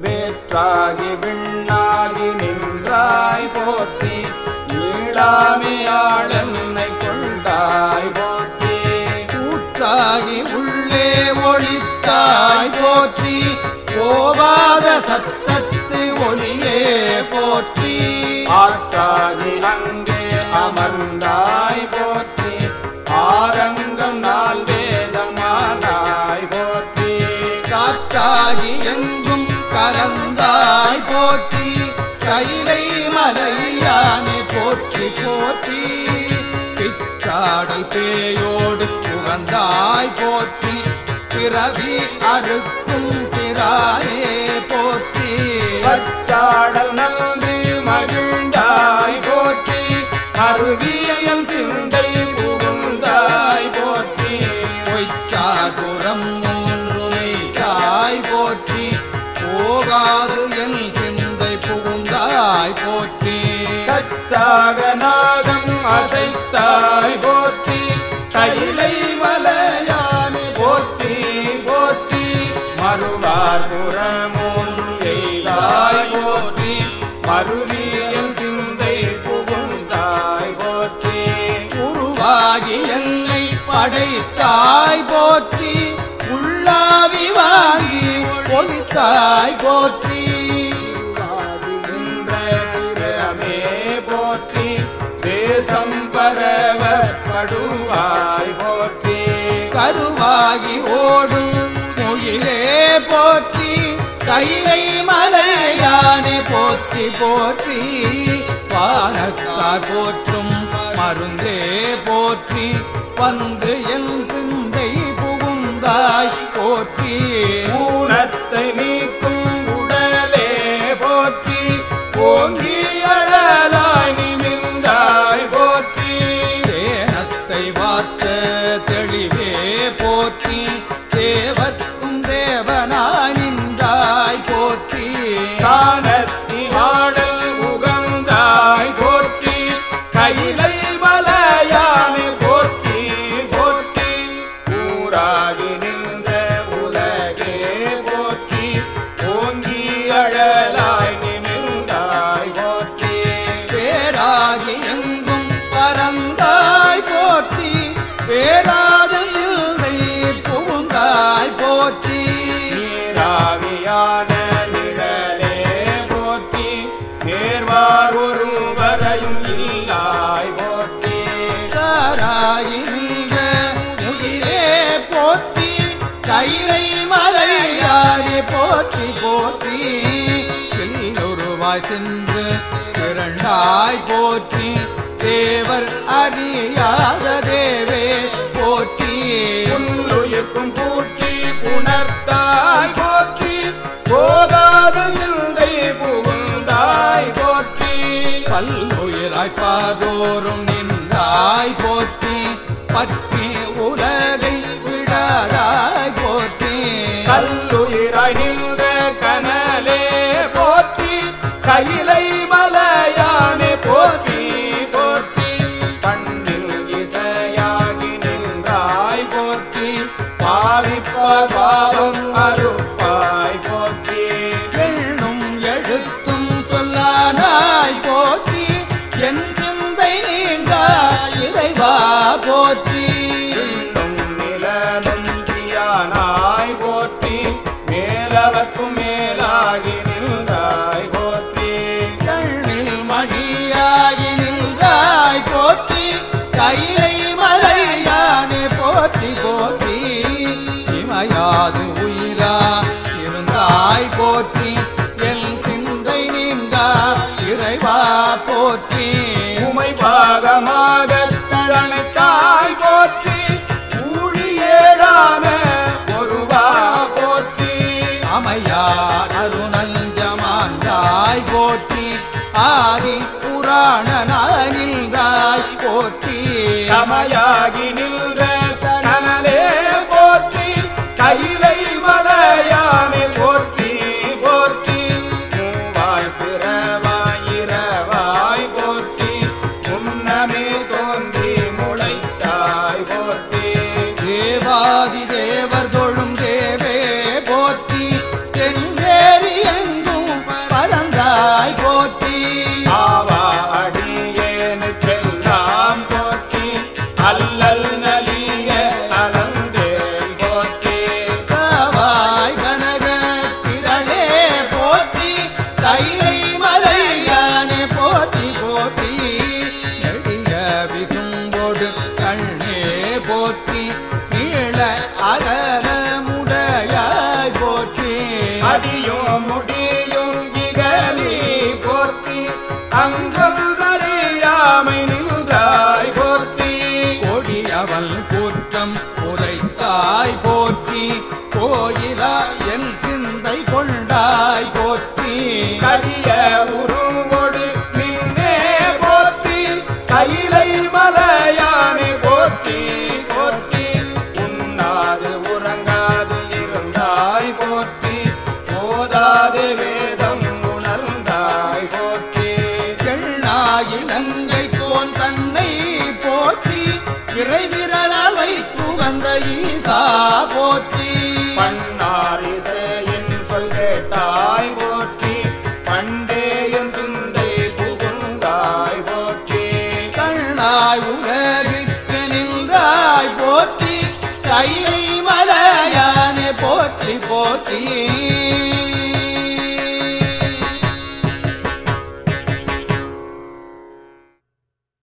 வேற்றாகி விண்ணாகி நின்றாய் போற்றி ஈழாமையாளன்னை கொண்டாய் போற்றி. கூற்றாகி உள்ளே ஒளித்தாய் போற்றி போவாத சத்தத்தை போற்றி. பிச்சாடல் பேயோடு புகந்தாய் போற்றி. பிறவி அறுக்கும் பிறானே போற்றி. பச்சாடல் நல்கு மகிழ்ந்தாய் போற்றி. அருவியல் சிந்தை புகுந்தாய் போற்றி. பொய்ச்சாதுரம் மூன்று நெய்தாய் போற்றி. போகாது என் சிந்தை புகுந்தாய் போற்றி. கச்சாக மறுவார் புறமூன்றும் எய்தாய் போற்றி மறுவியல் சிந்தை புகுந்தாய் போற்றி. உருவாகி என்னை படைத்தாய் போற்றி உள்ளாவி வாங்கி ஒளித்தாய் போற்றி. இன்றமே போற்றி தேசம் பரவ படுவாய் போற்றி. கருவாகி ஓடும் முயிலே போற்றி கைலை மலையானே போற்றி போற்றி. பானத்தார் போற்றும் மருந்தே போற்றி. வந்து என் சிந்தை புகுந்தாய் போற்றி. ஊனத்தை நீக்க yeah. போற்றி போற்றி. செல்லுருவாய் சென்று திரண்டாய் போற்றி. தேவர் அறியாத தேவே போற்றி. புல்லுயிர்க்கும் பூச்சி புணர்த்தாய் போற்றி. போகாத சிந்தை புகுந்தாய் போற்றி. பல்லுயிராய் பாதோறும் நின்றாய் போற்றி. பற்றி உலகை விடாதாய் போற்றி. கல்லுயிராய் கொடுக்கண்ணே போற்றி போற்றி மலையானே போற்றி போற்றி.